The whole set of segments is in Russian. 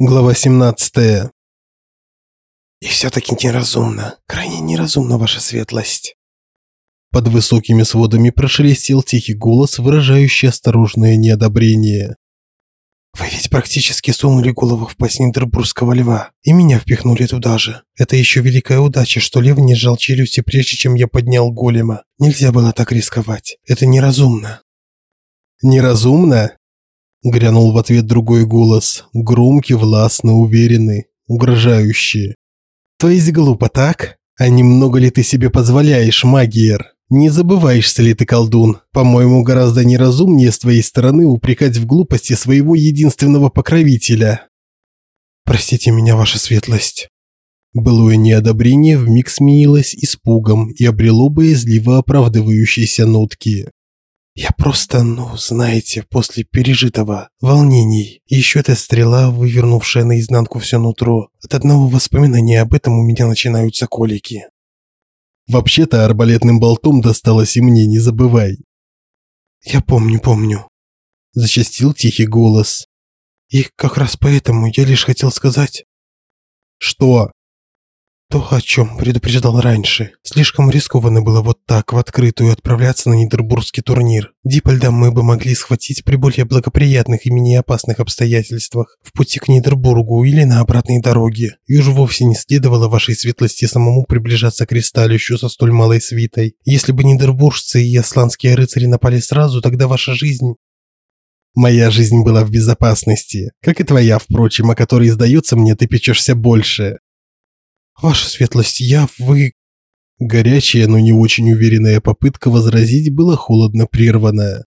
Глава 17. И все-таки неразумно, крайне неразумно, ваша светлость. Под высокими сводами прошелестел тихий голос, выражающий осторожное неодобрение. Вы ведь практически сунули голову в пасть Нидербургского льва, и меня впихнули туда же. Это еще великая удача, что лев не сжал челюсти, прежде чем я поднял голема. Нельзя было так рисковать. Это неразумно. Неразумно? Грянул в ответ другой голос, громкий, властный, уверенный, угрожающий. То есть глупо, так? А немного ли ты себе позволяешь, магиер? Не забываешься ли ты, колдун? По-моему, гораздо неразумнее с твоей стороны упрекать в глупости своего единственного покровителя. Простите меня, ваша светлость. Былое неодобрение вмиг сменилось испугом и обрело боязливо оправдывающиеся нотки. Я просто, ну, знаете, после пережитого волнений, и еще эта стрела, вывернувшая наизнанку все нутро, от одного воспоминания об этом у меня начинаются колики. Вообще-то арбалетным болтом досталось и мне, не забывай. Я помню, помню. Зачастил тихий голос. И как раз поэтому я лишь хотел сказать... Что? То, о чем предупреждал раньше. Слишком рискованно было вот так в открытую отправляться на Нидербургский турнир. Дипольда мы бы могли схватить при более благоприятных и менее опасных обстоятельствах в пути к Нидербургу или на обратной дороге. И уж вовсе не следовало вашей светлости самому приближаться к Кристалищу со столь малой свитой. Если бы Нидербуржцы и асланские рыцари напали сразу, тогда ваша жизнь... Моя жизнь была в безопасности, как и твоя, впрочем, о которой, сдается мне, ты печешься больше. «Ваша светлость, я... вы...» Горячая, но не очень уверенная попытка возразить была холодно прервана.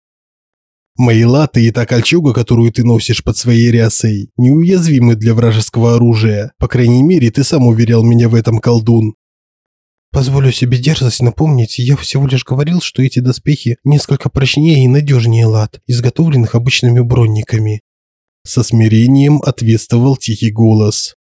«Мои латы и та кольчуга, которую ты носишь под своей рясой, неуязвимы для вражеского оружия. По крайней мере, ты сам уверял меня в этом, колдун». Позволю себе дерзость напомнить, я всего лишь говорил, что эти доспехи несколько прочнее и надежнее лад, изготовленных обычными бронниками. Со смирением ответствовал тихий голос.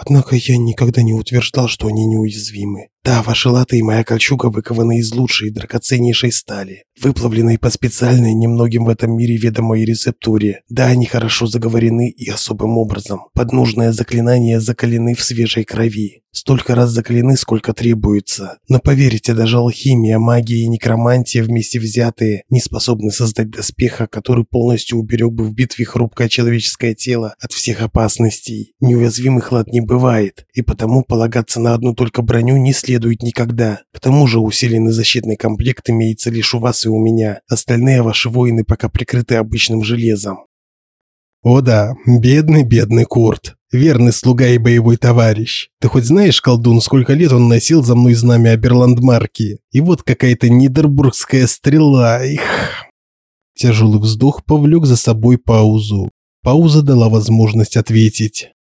Однако я никогда не утверждал, что они неуязвимы. Да, ваши латы и моя кольчуга выкованы из лучшей и драгоценнейшей стали, выплавленной по специальной немногим в этом мире ведомой рецептуре. Да, они хорошо заговорены и особым образом. Под нужное заклинание закалены в свежей крови. Столько раз закалены, сколько требуется. Но поверьте, даже алхимия, магия и некромантия вместе взятые не способны создать доспеха, который полностью уберег бы в битве хрупкое человеческое тело от всех опасностей. Неуязвимых лад не бывает, и потому полагаться на одну только броню не следует никогда. К тому же усиленный защитный комплект имеется лишь у вас и у меня. Остальные ваши воины пока прикрыты обычным железом. О да, бедный-бедный Курт. Верный слуга и боевой товарищ. Ты хоть знаешь, колдун, сколько лет он носил за мной знамя Аберландмарки? И вот какая-то нидербургская стрела, их... Тяжелый вздох повлек за собой паузу. Пауза дала возможность ответить.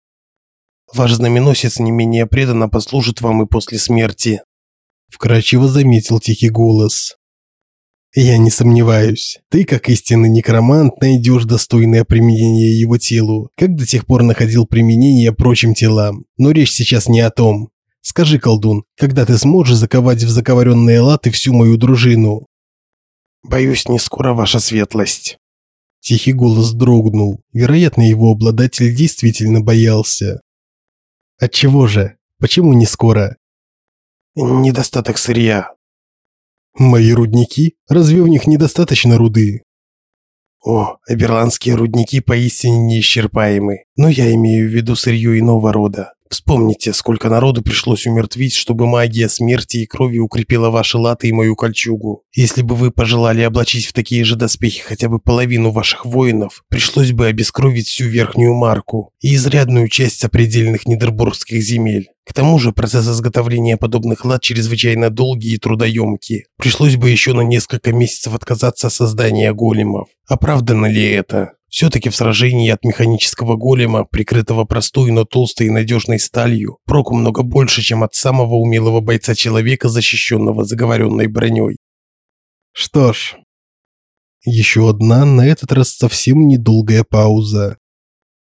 Ваш знаменосец не менее преданно послужит вам и после смерти. Вкрадчиво заметил тихий голос. Я не сомневаюсь. Ты, как истинный некромант, найдешь достойное применение его телу, как до тех пор находил применение прочим телам. Но речь сейчас не о том. Скажи, колдун, когда ты сможешь заковать в заковыренные латы всю мою дружину? Боюсь, не скоро, ваша светлость. Тихий голос дрогнул. Вероятно, его обладатель действительно боялся. Отчего же? Почему не скоро? Недостаток сырья. Мои рудники? Разве в них недостаточно руды? О, аберландские рудники поистине неисчерпаемы. Но я имею в виду сырье иного рода. Вспомните, сколько народу пришлось умертвить, чтобы магия смерти и крови укрепила ваши латы и мою кольчугу. Если бы вы пожелали облачить в такие же доспехи хотя бы половину ваших воинов, пришлось бы обескровить всю верхнюю марку и изрядную часть сопредельных нидербургских земель. К тому же процесс изготовления подобных лад чрезвычайно долгий и трудоемкий. Пришлось бы еще на несколько месяцев отказаться от создания големов. Оправдано ли это? Все-таки в сражении от механического голема, прикрытого простой, но толстой и надежной сталью, проку много больше, чем от самого умелого бойца-человека, защищенного заговоренной броней. Что ж, еще одна, на этот раз совсем недолгая пауза.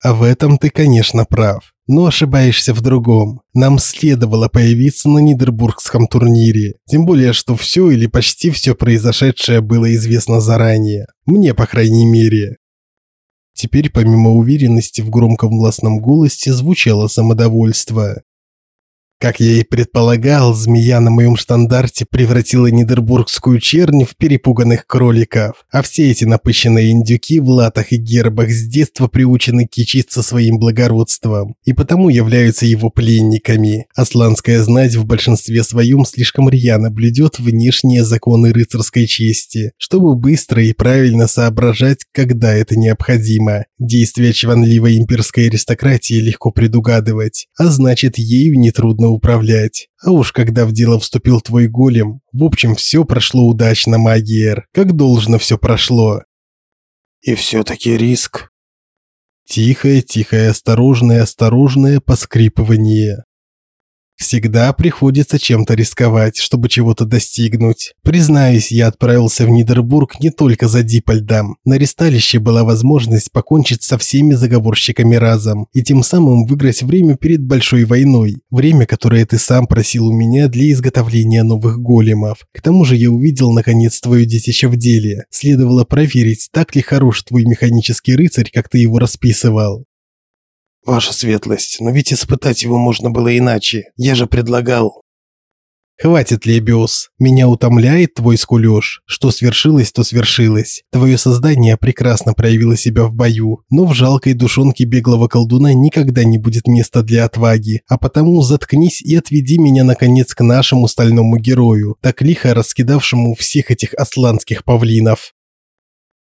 А в этом ты, конечно, прав. Но ошибаешься в другом. Нам следовало появиться на Нидербургском турнире. Тем более, что все или почти все произошедшее было известно заранее. Мне, по крайней мере. Теперь помимо уверенности в громком властном голосе звучало самодовольство. Как я и предполагал, змея на моем штандарте превратила Нидербургскую чернь в перепуганных кроликов, а все эти напыщенные индюки в латах и гербах с детства приучены кичиться своим благородством и потому являются его пленниками. Асланская знать в большинстве своем слишком рьяно блюдет внешние законы рыцарской чести, чтобы быстро и правильно соображать, когда это необходимо. Действия чванливой имперской аристократии легко предугадывать, а значит ею нетрудно управлять. А уж когда в дело вступил твой голем, в общем, все прошло удачно, Магиер. Как должно все прошло. И все-таки риск. Тихое, тихое, осторожное, осторожное поскрипывание. Всегда приходится чем-то рисковать, чтобы чего-то достигнуть. Признаюсь, я отправился в Нидербург не только за Дипольдом. На ресталище была возможность покончить со всеми заговорщиками разом и тем самым выиграть время перед большой войной. Время, которое ты сам просил у меня для изготовления новых големов. К тому же я увидел наконец твое детище в деле. Следовало проверить, так ли хорош твой механический рыцарь, как ты его расписывал. Ваша светлость, но ведь испытать его можно было иначе. Я же предлагал. Хватит, Лебиус. Меня утомляет твой скулёж. Что свершилось, то свершилось. Твое создание прекрасно проявило себя в бою, но в жалкой душонке беглого колдуна никогда не будет места для отваги, а потому заткнись и отведи меня наконец к нашему стальному герою, так лихо раскидавшему всех этих асланских павлинов.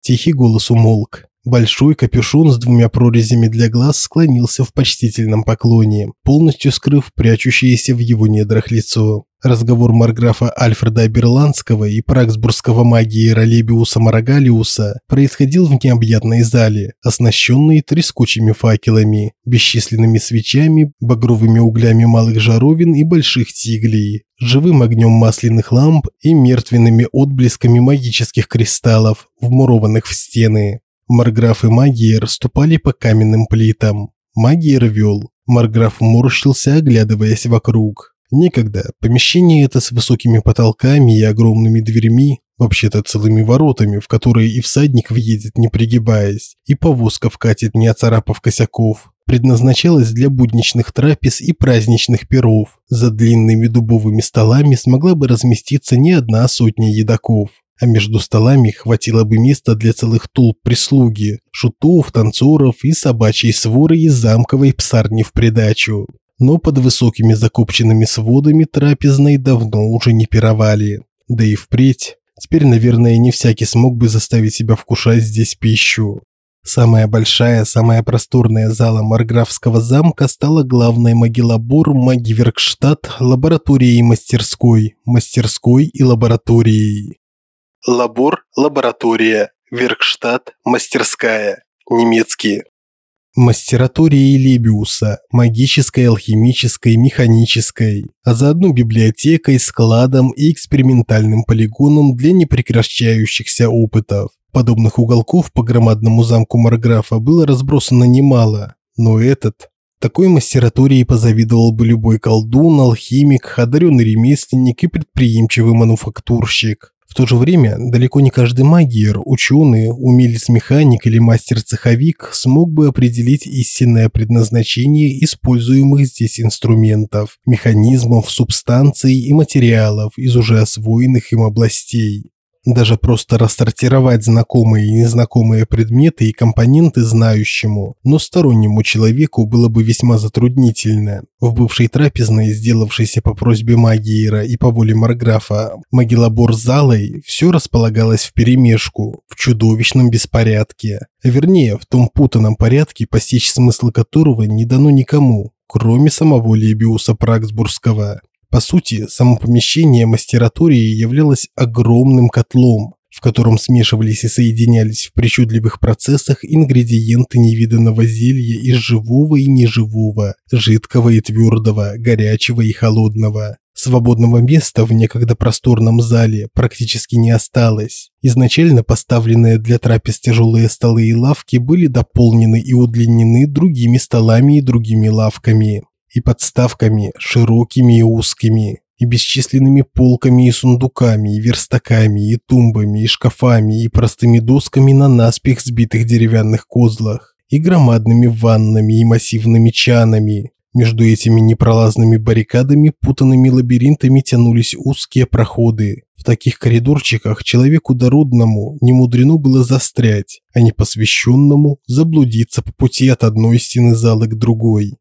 Тихий голос умолк. Большой капюшон с двумя прорезями для глаз склонился в почтительном поклоне, полностью скрыв прячущееся в его недрах лицо. Разговор марграфа Альфреда Берландского и праксбургского магии Ролебиуса Марагалиуса происходил в необъятной зале, оснащенной трескучими факелами, бесчисленными свечами, багровыми углями малых жаровин и больших тиглей, живым огнем масляных ламп и мертвенными отблесками магических кристаллов, вмурованных в стены. Марграф и Магиер ступали по каменным плитам. Магиер вел. Марграф морщился, оглядываясь вокруг. Некогда помещение это с высокими потолками и огромными дверьми, вообще-то целыми воротами, в которые и всадник въедет не пригибаясь, и повозка вкатит не оцарапав косяков, предназначалось для будничных трапез и праздничных перов. За длинными дубовыми столами смогла бы разместиться не одна сотня едоков а между столами хватило бы места для целых толп прислуги, шутов, танцоров и собачьей своры из замковой псарни в придачу. Но под высокими закопченными сводами трапезной давно уже не пировали. Да и впредь. Теперь, наверное, не всякий смог бы заставить себя вкушать здесь пищу. Самая большая, самая просторная зала Марграфского замка стала главной магилабор Магиверкштадт лабораторией и мастерской, мастерской и лабораторией. Лабор – лаборатория, Веркштадт – мастерская, немецкие. Мастераторией Лебиуса, магической, алхимической, механической, а заодно библиотекой, складом и экспериментальным полигоном для непрекращающихся опытов. Подобных уголков по громадному замку Марграфа было разбросано немало, но этот такой мастератории позавидовал бы любой колдун, алхимик, одаренный ремесленник и предприимчивый мануфактурщик. В то же время далеко не каждый магиер, ученый, умелец-механик или мастер-цеховик смог бы определить истинное предназначение используемых здесь инструментов, механизмов, субстанций и материалов из уже освоенных им областей. Даже просто рассортировать знакомые и незнакомые предметы и компоненты знающему, но стороннему человеку было бы весьма затруднительно. В бывшей трапезной, сделавшейся по просьбе Магиера и по воле Марграфа, могилобор залой, все располагалось вперемешку, в чудовищном беспорядке. Вернее, в том путанном порядке, постичь смысл которого не дано никому, кроме самого Лебиуса Праксбургского. По сути, само помещение мастератории являлось огромным котлом, в котором смешивались и соединялись в причудливых процессах ингредиенты невиданного зелья из живого и неживого, жидкого и твердого, горячего и холодного. Свободного места в некогда просторном зале практически не осталось. Изначально поставленные для трапез тяжелые столы и лавки были дополнены и удлинены другими столами и другими лавками и подставками широкими и узкими, и бесчисленными полками и сундуками, и верстаками, и тумбами, и шкафами, и простыми досками на наспех сбитых деревянных козлах, и громадными ваннами, и массивными чанами. Между этими непролазными баррикадами, путанными лабиринтами тянулись узкие проходы. В таких коридорчиках человеку дородному не мудрено было застрять, а непосвященному заблудиться по пути от одной стены зала к другой.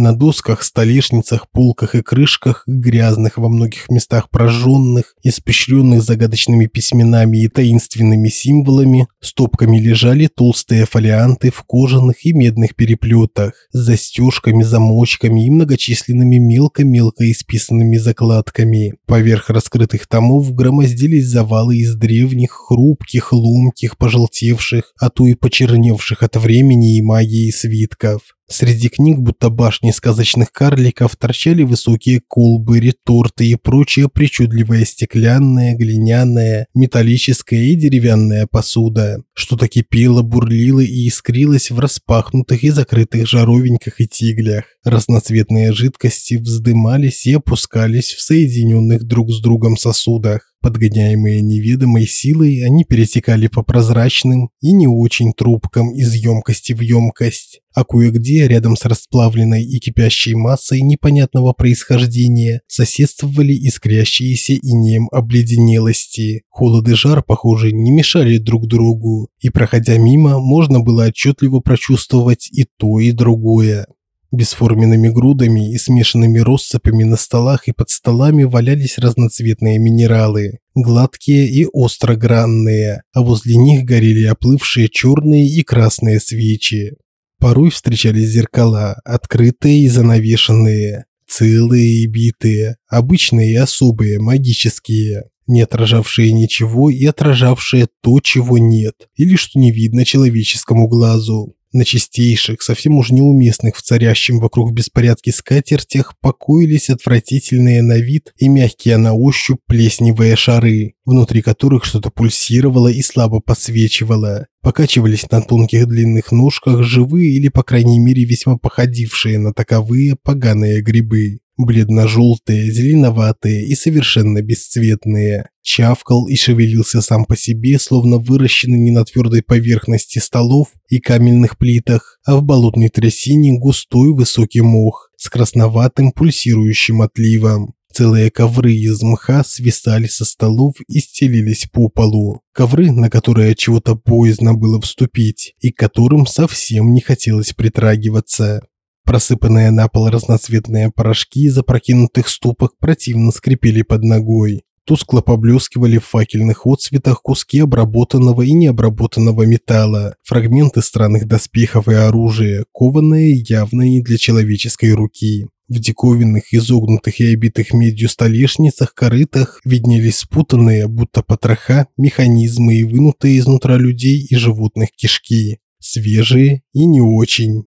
На досках, столешницах, полках и крышках, грязных во многих местах прожженных, испещренных загадочными письменами и таинственными символами, стопками лежали толстые фолианты в кожаных и медных переплетах, с застежками, замочками и многочисленными мелко-мелко исписанными закладками. Поверх раскрытых томов громоздились завалы из древних, хрупких, ломких, пожелтевших, а то и почерневших от времени и магии свитков. Среди книг, будто башни сказочных карликов, торчали высокие колбы, реторты и прочая причудливая стеклянная, глиняная, металлическая и деревянная посуда. Что-то кипело, бурлило и искрилось в распахнутых и закрытых жаровеньках и тиглях. Разноцветные жидкости вздымались и опускались в соединенных друг с другом сосудах. Подгоняемые неведомой силой, они перетекали по прозрачным и не очень трубкам из емкости в емкость, а кое-где рядом с расплавленной и кипящей массой непонятного происхождения соседствовали искрящиеся инеем обледенелости. Холод и жар, похоже, не мешали друг другу, и проходя мимо, можно было отчетливо прочувствовать и то, и другое. Бесформенными грудами и смешанными россыпями на столах и под столами валялись разноцветные минералы, гладкие и острогранные, а возле них горели оплывшие черные и красные свечи. Порой встречались зеркала, открытые и занавешенные, целые и битые, обычные и особые, магические, не отражавшие ничего и отражавшие то, чего нет, или что не видно человеческому глазу. На чистейших, совсем уж неуместных в царящем вокруг беспорядке скатертях покоились отвратительные на вид и мягкие на ощупь плесневые шары, внутри которых что-то пульсировало и слабо подсвечивало. Покачивались на тонких длинных ножках живые или, по крайней мере, весьма походившие на таковые поганые грибы бледно-желтые, зеленоватые и совершенно бесцветные. Чавкал и шевелился сам по себе, словно выращенный не на твердой поверхности столов и каменных плитах, а в болотной трясине густой высокий мох с красноватым пульсирующим отливом. Целые ковры из мха свисали со столов и стелились по полу. Ковры, на которые чего-то поздно было вступить, и к которым совсем не хотелось притрагиваться. Просыпанные на пол разноцветные порошки из опрокинутых ступок противно скрипели под ногой. Тускло поблескивали в факельных отсветах куски обработанного и необработанного металла, фрагменты странных доспехов и оружия, кованные явно не для человеческой руки. В диковинных, изогнутых и обитых медью столешницах, корытах виднелись спутанные, будто потроха, механизмы и вынутые изнутра людей и животных кишки. Свежие и не очень.